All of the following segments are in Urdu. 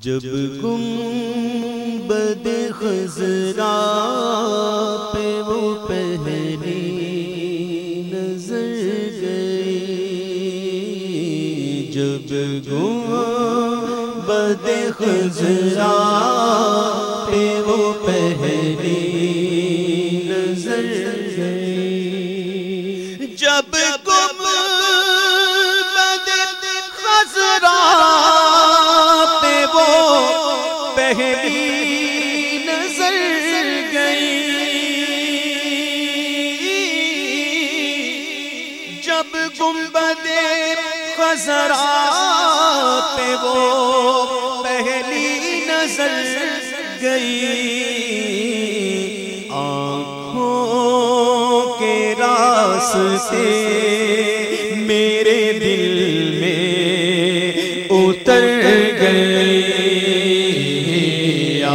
جب گم بد خزرا پہ وہ پہلی نظر گئی۔ جب گم بد خزرا پہ وہ پہلی نظر گئی۔ جب گم بد خزرا پہلی نظر گئی۔ جب گنبد خزرا پہ وہ پہلی نظر گئی۔ آنکھوں کے راستے میرے دل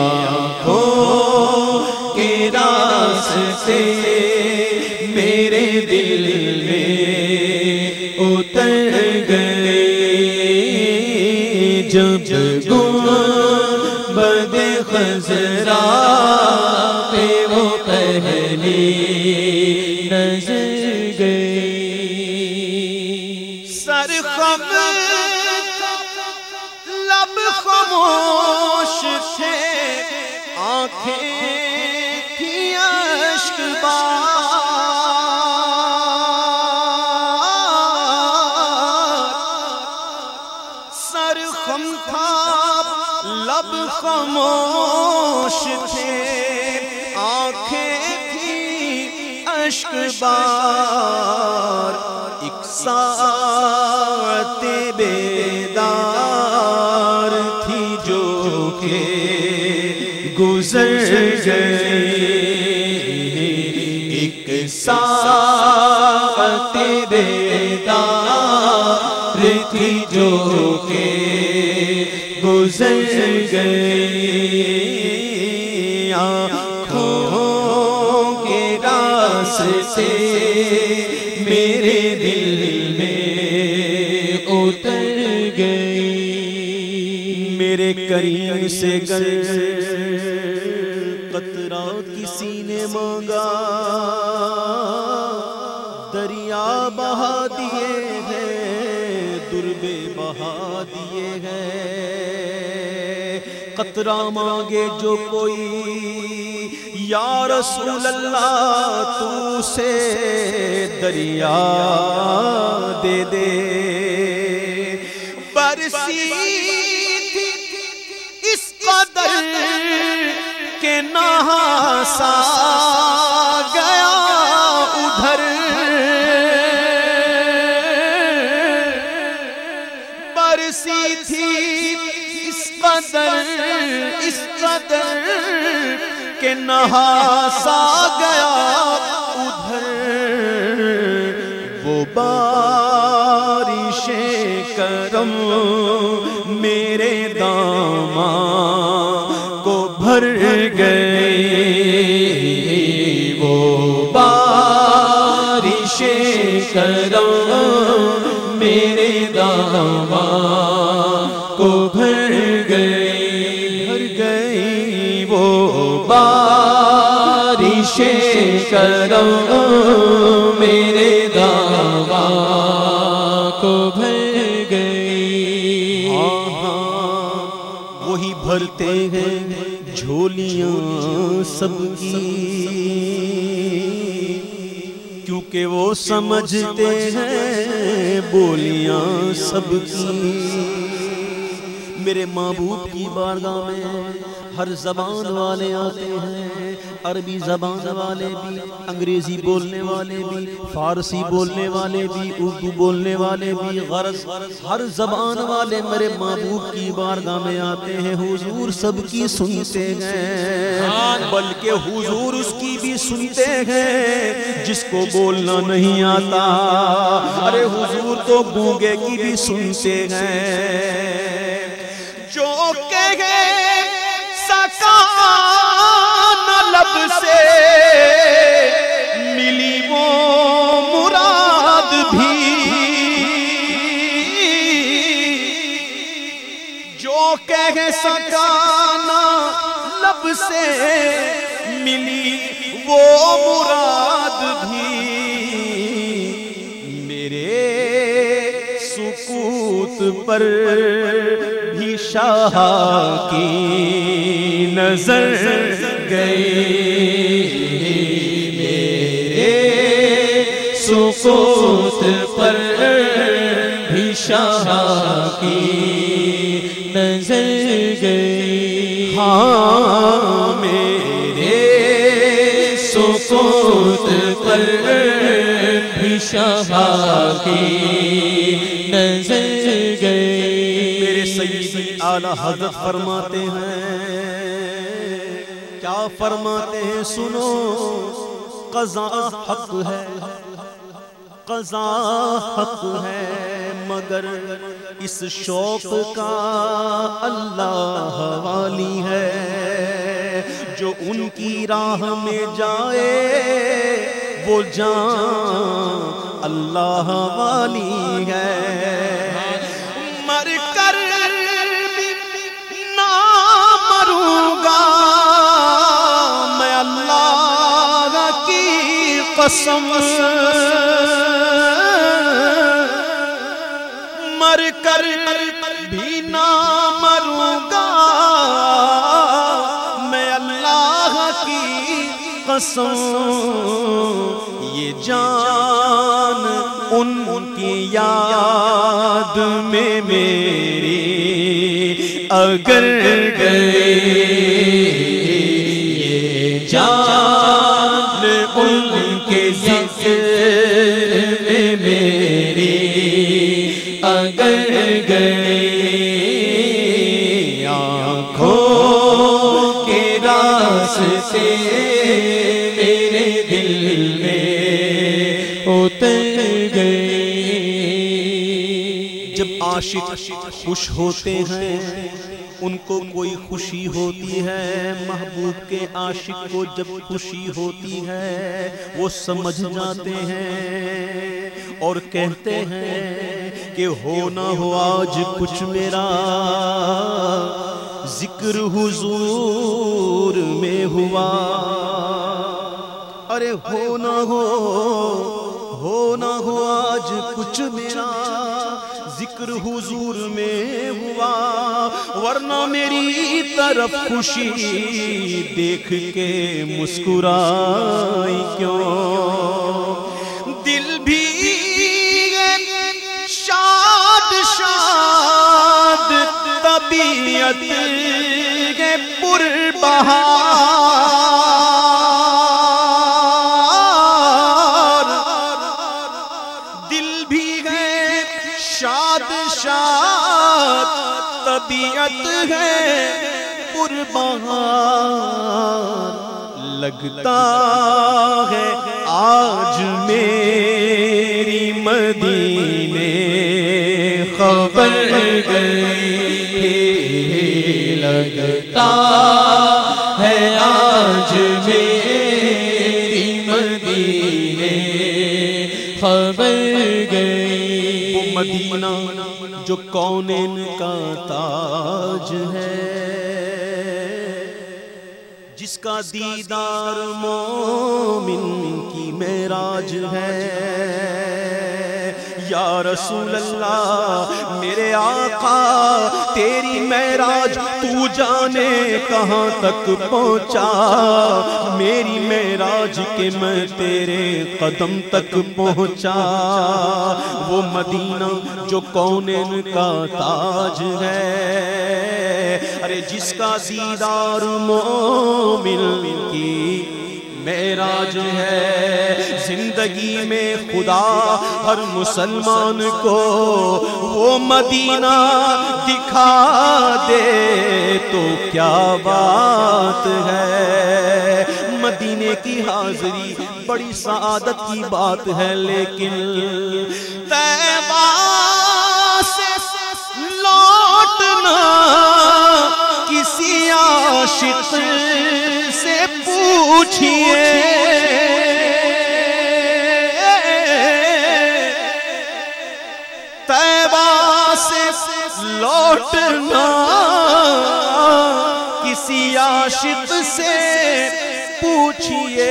آنکھوں کے راستے میرے دل میں اتر گئی جب گم بد خزرا پہ وہ پہلی نظر گئی سر خم لب خاموش تھے، آنکھیں کی اشک سر خم تھا، لب خاموش تھے، آنکھیں تھی اشک بار ایک ساتھ بیدار گزر گئی ایک ساتھ بیدار تھی جو کہ گزر گئی۔ آنکھوں کے راستے میرے دل میں اتر گئی۔ میرے کریم سے گر قطرہ کسی نے مانگا۔ دریا بہا دیے ہیں، دربے بہا دیے ہیں۔ قطرہ مانگے جو کوئی۔ یا رسول اللہ، تو سے دریا دے دے۔ برسی اس قدر۔ کہ نہاسا گیا ادھر۔ برسی تھی اس قدر اس قدر کہ نہاسا گیا ادھر۔ وہ بارش کرم میرے دامان کو بھر گئی کرم میرے دامان کو بھر گئی بھر گئی وہ بارش کرم میرے دامان کو بھر گئی۔ وہی بھرتے ہیں جھولیاں سب کی۔ کہ وہ سمجھتے ہیں بولیاں سب کی۔ میرے محبوب کی بارگاہ میں ہر زبان والے آتے ہیں، عربی زبان والے بھی، انگریزی بولنے والے بھی، فارسی بولنے والے بھی، اردو بولنے والے بھی، غرض ہر زبان والے میرے محبوب کی بارگاہ میں آتے ہیں، حضور سب کی سنتے ہیں۔ بلکہ حضور اس کی بھی سنتے ہیں، جس کو بولنا نہیں آتا۔ ارے حضور تو گونگے کی بھی سنتے ہیں۔ لب سے ملی وہ مراد بھی جو کہہ سکانا لب سے ملی وہ مراد بھی میرے سکوت پر بھی شاہ کی نظر گئی۔ میرے سکوت پر بھی شاہ کی نظر گئی۔ ہاں میرے سکوت پر بھی شاہ کی نظر گئی۔ میرے سیدی اعلی حضرت فرماتے ہیں فرماتے ہیں، سنو، قضا حق ہے، قضا حق ہے، مگر اس شوق کا اللہ والی ہے۔ جو ان کی راہ میں جائے، وہ جان اللہ والی ہے۔ کی قسم مر کر بھی نہ مروں گا۔ میں اللہ کی قسم، یہ جان ان کی یاد میں میری اگر گئی۔ راستے میرے دل میں اتر گئی جب عاشق خوش ہوتے ہیں، ان کو کوئی خوشی ہوتی ہے۔ محبوب کے عاشق کو جب خوشی ہوتی ہے، وہ سمجھ جاتے ہیں اور کہتے ہیں کہ ہو نہ ہو آج کچھ میرا۔ ذکر حضور میں ہوا۔ ارے ہو نہ ہو ہو نہ ہو آج کچھ میرا ذکر حضور میں ہوا۔ ورنہ میری طرف خوشی دیکھ کے مسکرائی کیوں؟ طبیعت کے پر بہار۔ دل بھی ہے شاد شاد طبیعت ہے پر بہار۔ لگتا ہے آج میری مدینے خبر گئی۔ لگتا ہے آج میری مدینے خبر گئی۔ وہ مدینہ جو کونین کا تاج ہے، جس کا دیدار مومن کی معراج ہے۔ یا رسول اللہ، میرے آقا، تیری معراج تو جانے کہاں تک پہنچا؟ میری معراج کے میں تیرے قدم تک پہنچا۔ وہ مدینہ جو کونین کا تاج ہے۔ ارے، جس کا دیدار مومن کی معراج ہے زندگی میں خدا ہر مسلمان کو وہ مدینہ دکھا دے تو کیا بات ہے؟ مدینے کی حاضری بڑی سعادت کی بات ہے، لیکن سے لوٹنا کسی عاشق سے پوچھئے طیبہ سے لوٹنا، کسی عاشق سے پوچھئے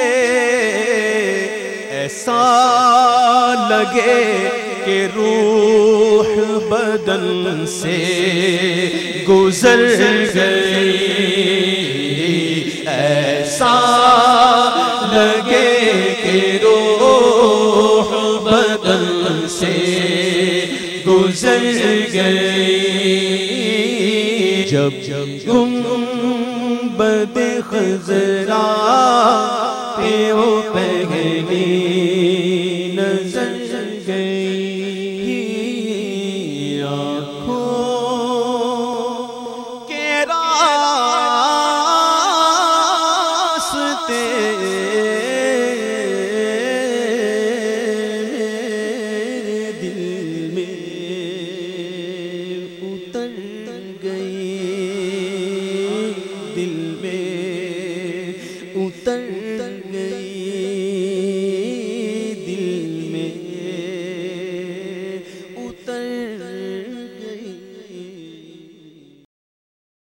ایسا لگے کہ روح بدن سے گزر گئی۔ ایسا لگے کہ روح بدن سے گزر گئی۔ جب جب گم بد خزرا